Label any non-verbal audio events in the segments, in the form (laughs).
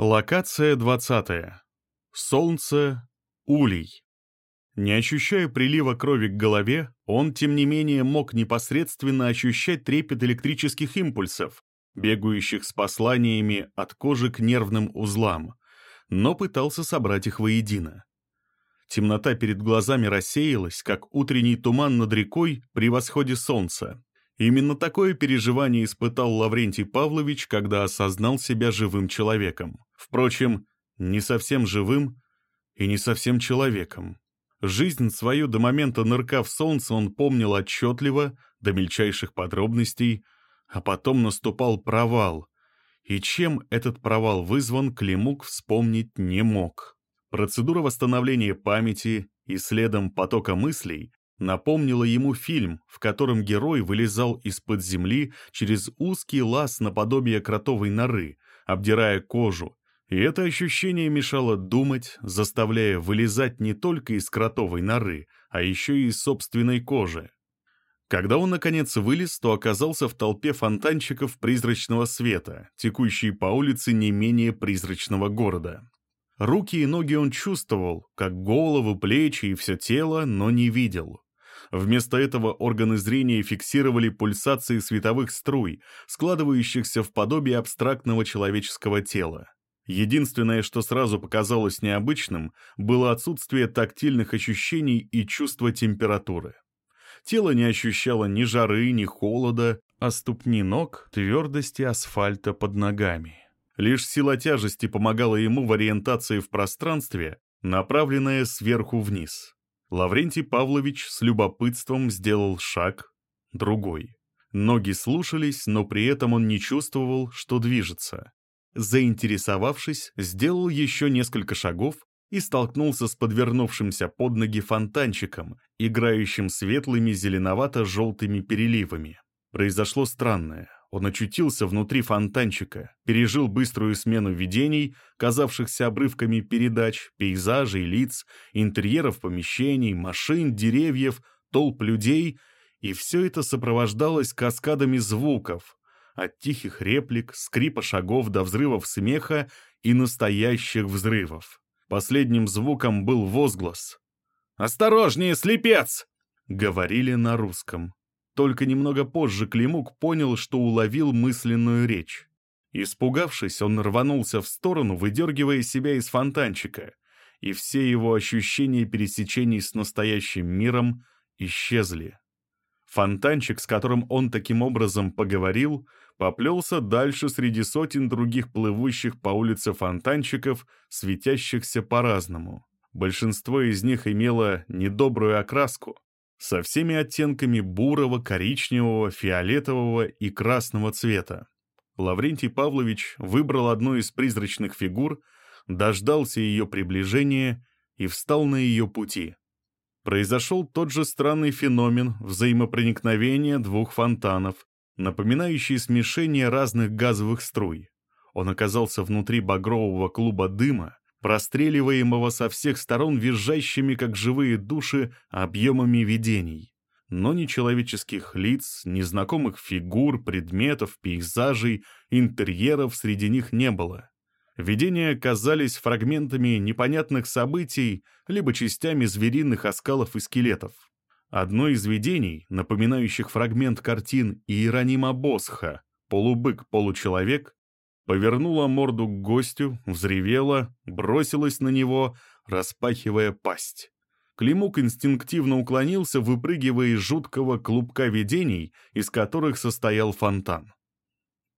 Локация 20. Солнце, улей. Не ощущая прилива крови к голове, он, тем не менее, мог непосредственно ощущать трепет электрических импульсов, бегающих с посланиями от кожи к нервным узлам, но пытался собрать их воедино. Темнота перед глазами рассеялась, как утренний туман над рекой при восходе солнца. Именно такое переживание испытал Лаврентий Павлович, когда осознал себя живым человеком. Впрочем, не совсем живым и не совсем человеком. Жизнь свою до момента нырка в солнце он помнил отчетливо, до мельчайших подробностей, а потом наступал провал. И чем этот провал вызван, Климук вспомнить не мог. Процедура восстановления памяти и следом потока мыслей напомнила ему фильм, в котором герой вылезал из-под земли через узкий лаз наподобие кротовой норы, обдирая кожу, и это ощущение мешало думать, заставляя вылезать не только из кротовой норы, а еще и из собственной кожи. Когда он, наконец, вылез, то оказался в толпе фонтанчиков призрачного света, текущей по улице не менее призрачного города. Руки и ноги он чувствовал, как голову, плечи и все тело, но не видел. Вместо этого органы зрения фиксировали пульсации световых струй, складывающихся в подобие абстрактного человеческого тела. Единственное, что сразу показалось необычным, было отсутствие тактильных ощущений и чувства температуры. Тело не ощущало ни жары, ни холода, а ступни ног — твердости асфальта под ногами. Лишь сила тяжести помогала ему в ориентации в пространстве, направленная сверху вниз. Лаврентий Павлович с любопытством сделал шаг, другой. Ноги слушались, но при этом он не чувствовал, что движется. Заинтересовавшись, сделал еще несколько шагов и столкнулся с подвернувшимся под ноги фонтанчиком, играющим светлыми зеленовато-желтыми переливами. Произошло странное. Он очутился внутри фонтанчика, пережил быструю смену видений, казавшихся обрывками передач, пейзажей, лиц, интерьеров помещений, машин, деревьев, толп людей, и все это сопровождалось каскадами звуков, от тихих реплик, скрипа шагов до взрывов смеха и настоящих взрывов. Последним звуком был возглас. «Осторожнее, слепец!» — говорили на русском. Только немного позже Климук понял, что уловил мысленную речь. Испугавшись, он рванулся в сторону, выдергивая себя из фонтанчика, и все его ощущения пересечений с настоящим миром исчезли. Фонтанчик, с которым он таким образом поговорил, поплелся дальше среди сотен других плывущих по улице фонтанчиков, светящихся по-разному. Большинство из них имело недобрую окраску, со всеми оттенками бурого, коричневого, фиолетового и красного цвета. Лаврентий Павлович выбрал одну из призрачных фигур, дождался ее приближения и встал на ее пути. Произошел тот же странный феномен взаимопроникновения двух фонтанов, напоминающий смешение разных газовых струй. Он оказался внутри багрового клуба дыма, простреливаемого со всех сторон визжащими, как живые души, объемами видений. Но ни человеческих лиц, ни знакомых фигур, предметов, пейзажей, интерьеров среди них не было. Видения казались фрагментами непонятных событий, либо частями звериных оскалов и скелетов. Одно из видений, напоминающих фрагмент картин Иеронима Босха «Полубык-получеловек», повернула морду к гостю, взревела, бросилась на него, распахивая пасть. Климук инстинктивно уклонился, выпрыгивая из жуткого клубка видений, из которых состоял фонтан.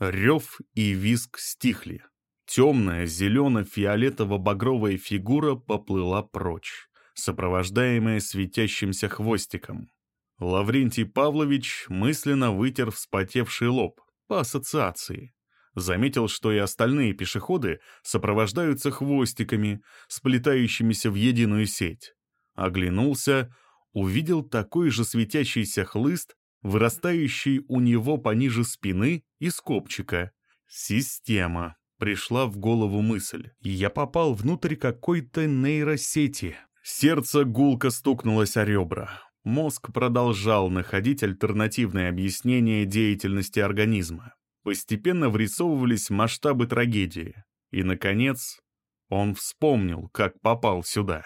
Рев и визг стихли. Темная, зелено-фиолетово-багровая фигура поплыла прочь, сопровождаемая светящимся хвостиком. Лаврентий Павлович мысленно вытер вспотевший лоб, по ассоциации заметил, что и остальные пешеходы сопровождаются хвостиками, сплетающимися в единую сеть. Оглянулся, увидел такой же светящийся хлыст, вырастающий у него пониже спины из копчика. Система. Пришла в голову мысль. Я попал внутрь какой-то нейросети. Сердце гулко стукнулось о ребра. Мозг продолжал находить альтернативное объяснение деятельности организма. Постепенно врисовывались масштабы трагедии. И, наконец, он вспомнил, как попал сюда.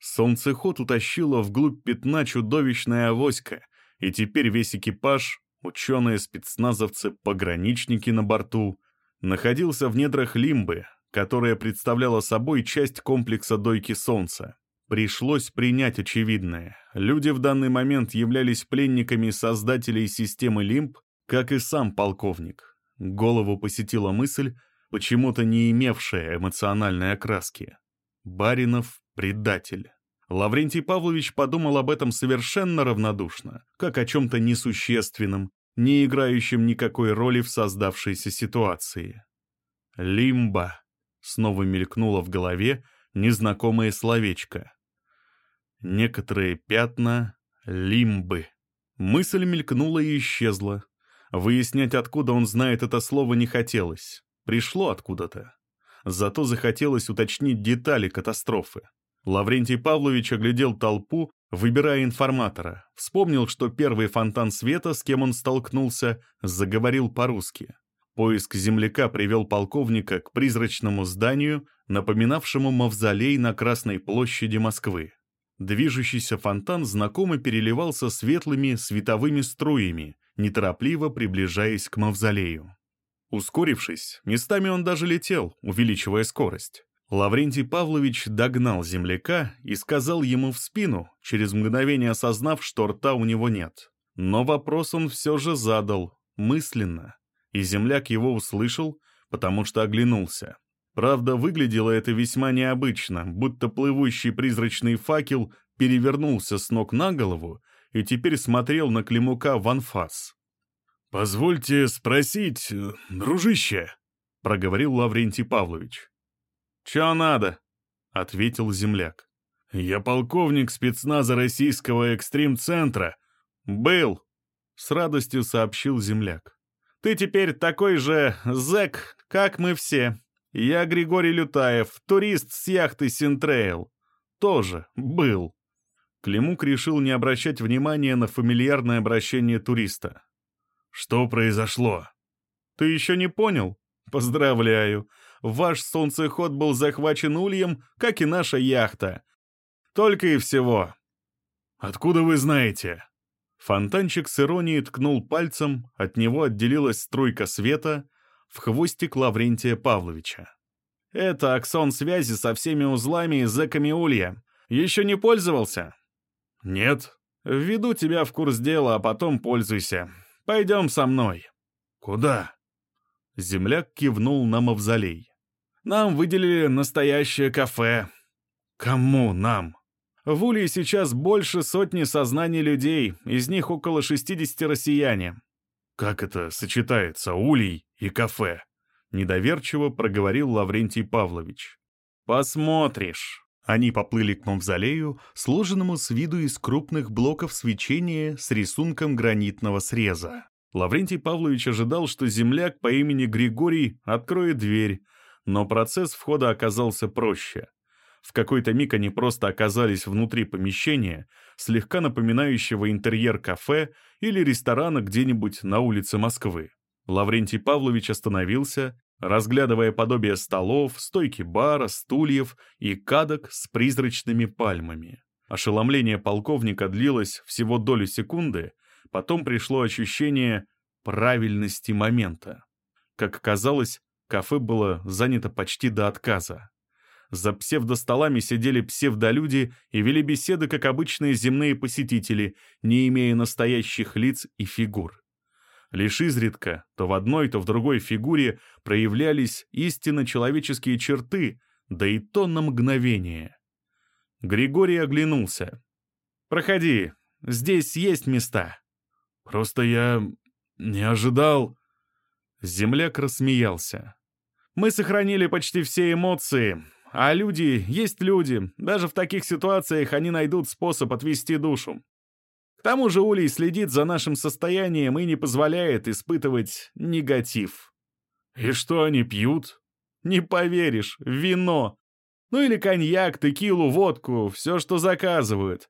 Солнцеход утащило вглубь пятна чудовищная авоська, и теперь весь экипаж, ученые-спецназовцы, пограничники на борту, находился в недрах Лимбы, которая представляла собой часть комплекса дойки Солнца. Пришлось принять очевидное. Люди в данный момент являлись пленниками создателей системы Лимб, как и сам полковник. Голову посетила мысль, почему-то не имевшая эмоциональной окраски. Баринов — предатель. Лаврентий Павлович подумал об этом совершенно равнодушно, как о чем-то несущественном, не играющем никакой роли в создавшейся ситуации. «Лимба», — снова мелькнуло в голове незнакомое словечко. Некоторые пятна — лимбы. Мысль мелькнула и исчезла. Выяснять, откуда он знает это слово, не хотелось. Пришло откуда-то. Зато захотелось уточнить детали катастрофы. Лаврентий Павлович оглядел толпу, выбирая информатора. Вспомнил, что первый фонтан света, с кем он столкнулся, заговорил по-русски. Поиск земляка привел полковника к призрачному зданию, напоминавшему мавзолей на Красной площади Москвы. Движущийся фонтан знакомо переливался светлыми световыми струями, неторопливо приближаясь к мавзолею. Ускорившись, местами он даже летел, увеличивая скорость. Лаврентий Павлович догнал земляка и сказал ему в спину, через мгновение осознав, что рта у него нет. Но вопрос он все же задал, мысленно, и земляк его услышал, потому что оглянулся. Правда, выглядело это весьма необычно, будто плывущий призрачный факел перевернулся с ног на голову и теперь смотрел на Климука в анфас. «Позвольте спросить, дружище», — проговорил Лаврентий Павлович. «Чё надо?» — ответил земляк. «Я полковник спецназа российского экстрим-центра». «Был», — с радостью сообщил земляк. «Ты теперь такой же зэк, как мы все. Я Григорий Лютаев, турист с яхты «Синтрейл». Тоже был». Климук решил не обращать внимания на фамильярное обращение туриста. «Что произошло?» «Ты еще не понял? Поздравляю. Ваш солнцеход был захвачен ульем, как и наша яхта. Только и всего». «Откуда вы знаете?» Фонтанчик с иронией ткнул пальцем, от него отделилась струйка света в хвостик Лаврентия Павловича. «Это аксон связи со всеми узлами и зэками улья. Еще не пользовался?» «Нет». «Введу тебя в курс дела, а потом пользуйся. Пойдем со мной». «Куда?» Земляк кивнул на мавзолей. «Нам выделили настоящее кафе». «Кому нам?» В Улье сейчас больше сотни сознаний людей, из них около 60 россияне. Как это сочетается, улей и кафе? Недоверчиво проговорил Лаврентий Павлович. Посмотришь. Они поплыли к мавзолею, сложенному с виду из крупных блоков свечения с рисунком гранитного среза. Лаврентий Павлович ожидал, что земляк по имени Григорий откроет дверь, но процесс входа оказался проще. В какой-то миг они просто оказались внутри помещения, слегка напоминающего интерьер кафе или ресторана где-нибудь на улице Москвы. Лаврентий Павлович остановился, разглядывая подобие столов, стойки бара, стульев и кадок с призрачными пальмами. Ошеломление полковника длилось всего долю секунды, потом пришло ощущение правильности момента. Как казалось, кафе было занято почти до отказа. За псевдостолами сидели псевдолюди и вели беседы, как обычные земные посетители, не имея настоящих лиц и фигур. Лишь изредка, то в одной, то в другой фигуре проявлялись истинно человеческие черты, да и то на мгновение. Григорий оглянулся. «Проходи, здесь есть места». «Просто я не ожидал...» Земляк рассмеялся. «Мы сохранили почти все эмоции, а люди есть люди. Даже в таких ситуациях они найдут способ отвести душу. К тому же Улей следит за нашим состоянием и не позволяет испытывать негатив. И что они пьют? Не поверишь, вино. Ну или коньяк, текилу, водку, все, что заказывают.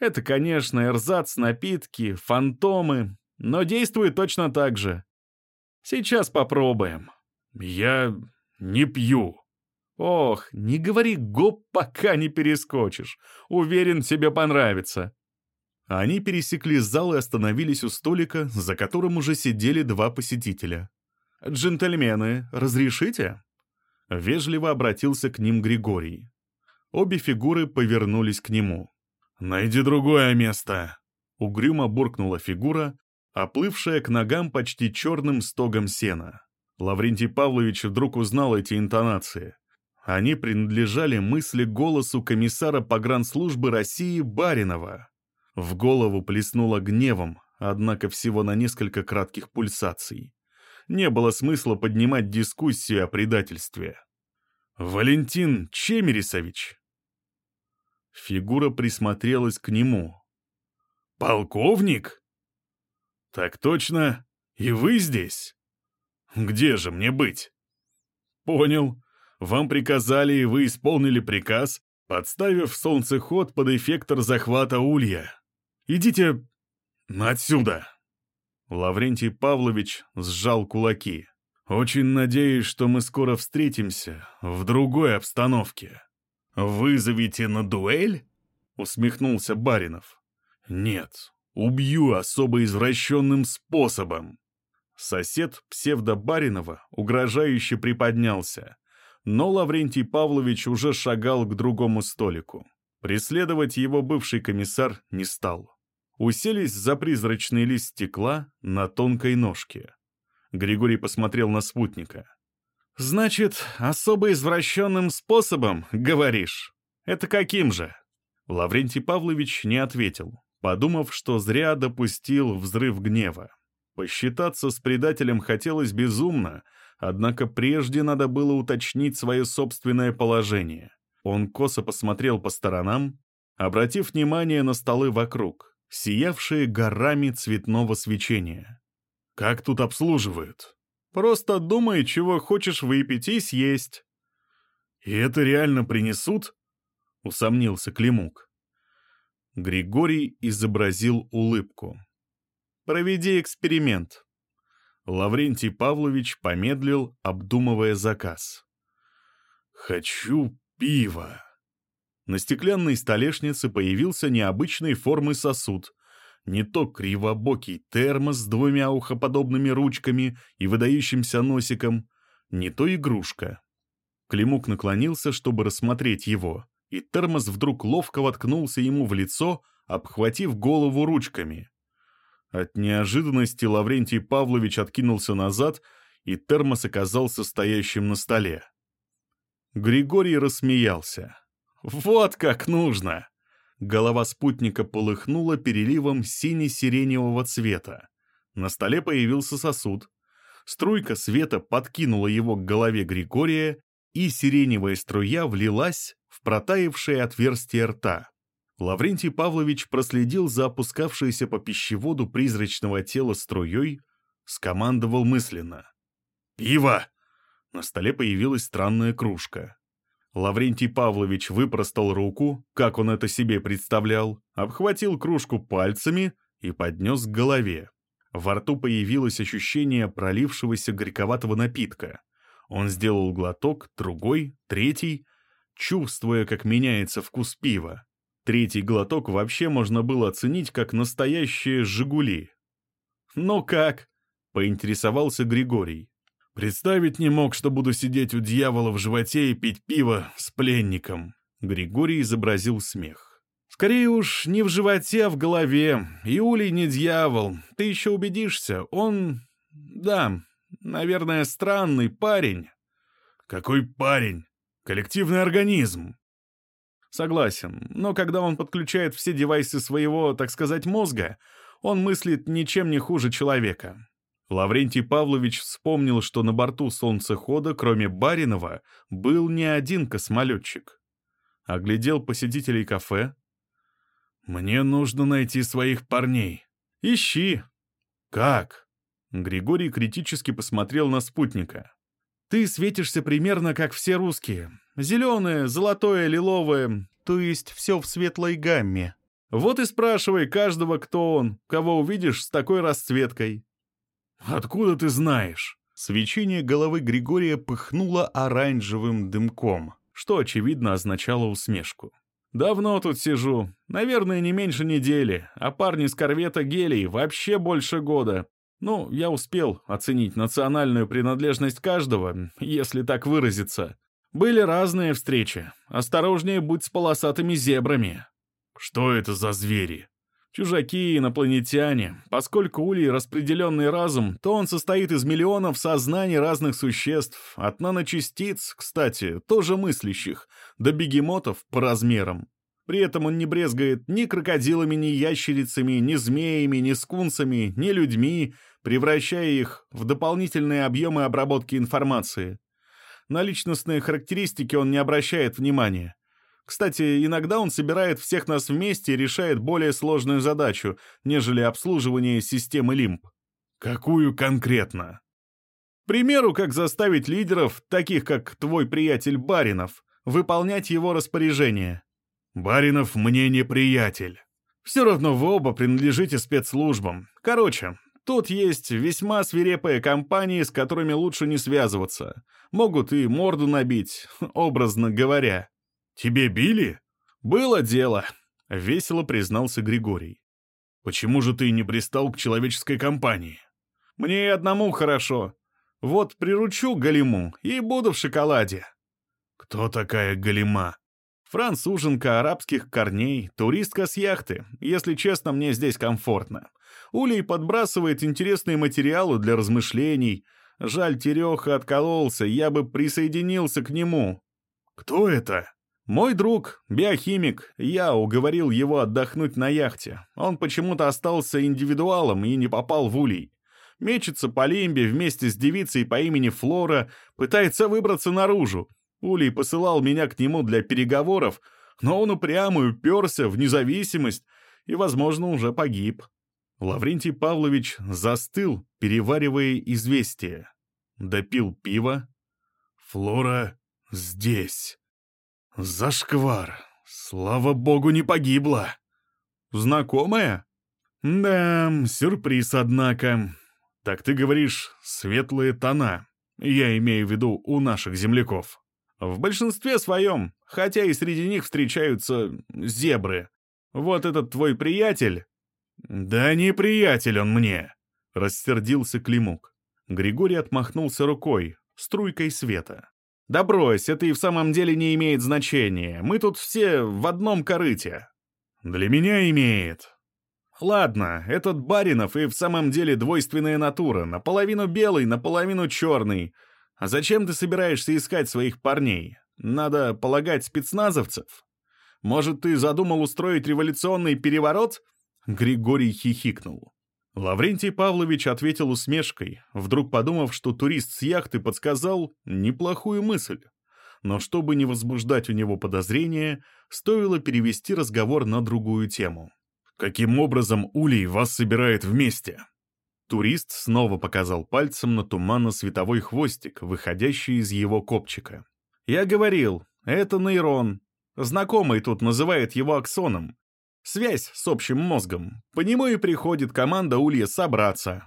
Это, конечно, эрзац, напитки, фантомы, но действует точно так же. Сейчас попробуем. Я «Не пью». «Ох, не говори гоп, пока не перескочишь. Уверен, тебе понравится». Они пересекли зал и остановились у столика, за которым уже сидели два посетителя. «Джентльмены, разрешите?» Вежливо обратился к ним Григорий. Обе фигуры повернулись к нему. «Найди другое место!» Угрюмо буркнула фигура, оплывшая к ногам почти черным стогом сена. Лаврентий Павлович вдруг узнал эти интонации. Они принадлежали мысли голосу комиссара погранслужбы России Баринова. В голову плеснуло гневом, однако всего на несколько кратких пульсаций. Не было смысла поднимать дискуссию о предательстве. «Валентин Чемерисович!» Фигура присмотрелась к нему. «Полковник?» «Так точно. И вы здесь? Где же мне быть?» «Понял. Вам приказали, и вы исполнили приказ, подставив солнцеход под эффектор захвата улья. Идите отсюда!» Лаврентий Павлович сжал кулаки. «Очень надеюсь, что мы скоро встретимся в другой обстановке». «Вызовите на дуэль?» — усмехнулся Баринов. «Нет, убью особо извращенным способом». Сосед псевдо-Баринова угрожающе приподнялся, но Лаврентий Павлович уже шагал к другому столику. Преследовать его бывший комиссар не стал. Уселись за призрачный лист стекла на тонкой ножке. Григорий посмотрел на спутника. «Значит, особо извращенным способом, говоришь? Это каким же?» Лаврентий Павлович не ответил, подумав, что зря допустил взрыв гнева. Посчитаться с предателем хотелось безумно, однако прежде надо было уточнить свое собственное положение. Он косо посмотрел по сторонам, обратив внимание на столы вокруг, сиявшие горами цветного свечения. «Как тут обслуживают?» «Просто думай, чего хочешь выпить и съесть». «И это реально принесут?» — усомнился Климук. Григорий изобразил улыбку. «Проведи эксперимент». Лаврентий Павлович помедлил, обдумывая заказ. «Хочу пива». На стеклянной столешнице появился необычной формы сосуд. Не то кривобокий термос с двумя ухоподобными ручками и выдающимся носиком, не то игрушка. Климук наклонился, чтобы рассмотреть его, и термос вдруг ловко воткнулся ему в лицо, обхватив голову ручками. От неожиданности Лаврентий Павлович откинулся назад, и термос оказался стоящим на столе. Григорий рассмеялся. «Вот как нужно!» Голова спутника полыхнула переливом сине-сиреневого цвета. На столе появился сосуд. Струйка света подкинула его к голове Григория, и сиреневая струя влилась в протаявшее отверстие рта. Лаврентий Павлович проследил за опускавшейся по пищеводу призрачного тела струей, скомандовал мысленно. «Пиво!» На столе появилась странная кружка. Лаврентий Павлович выпростал руку, как он это себе представлял, обхватил кружку пальцами и поднес к голове. Во рту появилось ощущение пролившегося горьковатого напитка. Он сделал глоток, другой, третий, чувствуя, как меняется вкус пива. Третий глоток вообще можно было оценить как настоящие «Жигули». «Ну как?» — поинтересовался Григорий. Представить не мог, что буду сидеть у дьявола в животе и пить пиво с пленником. Григорий изобразил смех. Скорее уж не в животе, а в голове. Иулий не дьявол. Ты еще убедишься. Он... Да, наверное, странный парень. Какой парень? Коллективный организм. Согласен, но когда он подключает все девайсы своего, так сказать, мозга, он мыслит ничем не хуже человека. Лаврентий Павлович вспомнил, что на борту солнцехода, кроме Баринова, был не один космолетчик. Оглядел посетителей кафе. «Мне нужно найти своих парней. Ищи». «Как?» Григорий критически посмотрел на спутника. «Ты светишься примерно как все русские. Зеленое, золотое, лиловое, то есть все в светлой гамме. Вот и спрашивай каждого, кто он, кого увидишь с такой расцветкой. «Откуда ты знаешь?» Свечение головы Григория пыхнуло оранжевым дымком, что, очевидно, означало усмешку. «Давно тут сижу. Наверное, не меньше недели, а парни с корвета Гелий вообще больше года. Ну, я успел оценить национальную принадлежность каждого, если так выразиться. Были разные встречи. Осторожнее будь с полосатыми зебрами». «Что это за звери?» Чужаки, инопланетяне. Поскольку Улей — распределенный разум, то он состоит из миллионов сознаний разных существ, от наночастиц, кстати, тоже мыслящих, до бегемотов по размерам. При этом он не брезгает ни крокодилами, ни ящерицами, ни змеями, ни скунсами, ни людьми, превращая их в дополнительные объемы обработки информации. На личностные характеристики он не обращает внимания. Кстати, иногда он собирает всех нас вместе и решает более сложную задачу, нежели обслуживание системы Лимп. Какую конкретно? К примеру, как заставить лидеров, таких как твой приятель Баринов, выполнять его распоряжения. Баринов мне не приятель. Все равно вы оба принадлежите спецслужбам. Короче, тут есть весьма свирепые компании, с которыми лучше не связываться. Могут и морду набить, (laughs) образно говоря. «Тебе били?» «Было дело», — весело признался Григорий. «Почему же ты не пристал к человеческой компании?» «Мне и одному хорошо. Вот приручу Галиму и буду в шоколаде». «Кто такая Галима?» «Француженка арабских корней, туристка с яхты. Если честно, мне здесь комфортно. Улей подбрасывает интересные материалы для размышлений. Жаль, Тереха откололся, я бы присоединился к нему». «Кто это?» Мой друг, биохимик, я уговорил его отдохнуть на яхте. Он почему-то остался индивидуалом и не попал в улей. Мечется по лимбе вместе с девицей по имени Флора, пытается выбраться наружу. Улей посылал меня к нему для переговоров, но он упрямо уперся в независимость и, возможно, уже погиб. Лаврентий Павлович застыл, переваривая известие. Допил пиво. «Флора здесь». Зашквар. Слава богу, не погибла. Знакомая? Да, сюрприз, однако. Так ты говоришь, светлые тона. Я имею в виду у наших земляков. В большинстве своем, хотя и среди них встречаются зебры. Вот этот твой приятель... Да не приятель он мне, рассердился Климук. Григорий отмахнулся рукой, струйкой света. «Да брось, это и в самом деле не имеет значения. Мы тут все в одном корыте». «Для меня имеет». «Ладно, этот Баринов и в самом деле двойственная натура, наполовину белый, наполовину черный. А зачем ты собираешься искать своих парней? Надо полагать спецназовцев? Может, ты задумал устроить революционный переворот?» Григорий хихикнул. Лаврентий Павлович ответил усмешкой, вдруг подумав, что турист с яхты подсказал неплохую мысль. Но чтобы не возбуждать у него подозрения, стоило перевести разговор на другую тему. «Каким образом Улей вас собирает вместе?» Турист снова показал пальцем на туманно-световой хвостик, выходящий из его копчика. «Я говорил, это нейрон. Знакомый тут называет его аксоном. Связь с общим мозгом. По нему и приходит команда Улья собраться.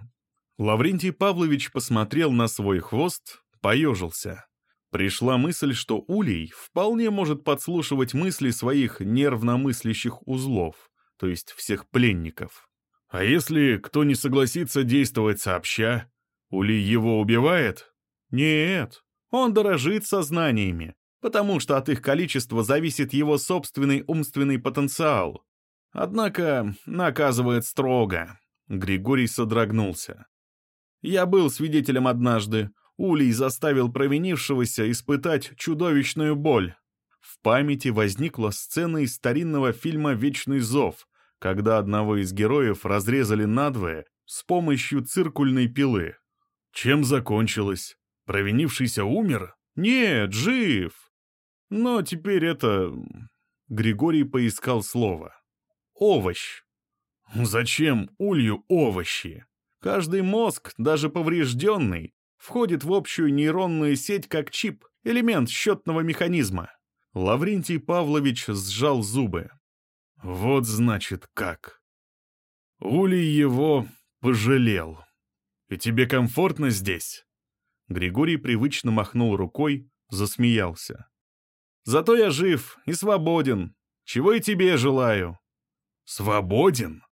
Лаврентий Павлович посмотрел на свой хвост, поежился. Пришла мысль, что Улей вполне может подслушивать мысли своих нервно мыслящих узлов, то есть всех пленников. А если кто не согласится действовать сообща, Улей его убивает? Нет, он дорожит сознаниями, потому что от их количества зависит его собственный умственный потенциал. Однако наказывает строго. Григорий содрогнулся. Я был свидетелем однажды. Улей заставил провинившегося испытать чудовищную боль. В памяти возникла сцена из старинного фильма «Вечный зов», когда одного из героев разрезали надвое с помощью циркульной пилы. Чем закончилось? Провинившийся умер? Нет, жив. Но теперь это... Григорий поискал слово овощ. Зачем улью овощи? Каждый мозг, даже поврежденный, входит в общую нейронную сеть как чип, элемент счетного механизма. Лаврентий Павлович сжал зубы. Вот значит как. Улей его пожалел. И тебе комфортно здесь? Григорий привычно махнул рукой, засмеялся. «Зато я жив и свободен. Чего и тебе желаю». «Свободен?»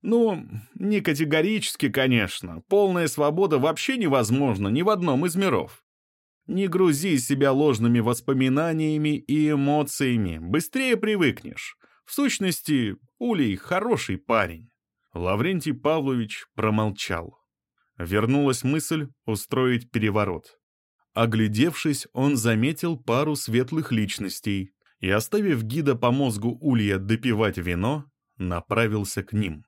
Ну, не категорически, конечно. Полная свобода вообще невозможна ни в одном из миров. Не грузи себя ложными воспоминаниями и эмоциями, быстрее привыкнешь. В сущности, Улей хороший парень. Лаврентий Павлович промолчал. Вернулась мысль устроить переворот. Оглядевшись, он заметил пару светлых личностей и, оставив гида по мозгу Улья допивать вино, направился к ним.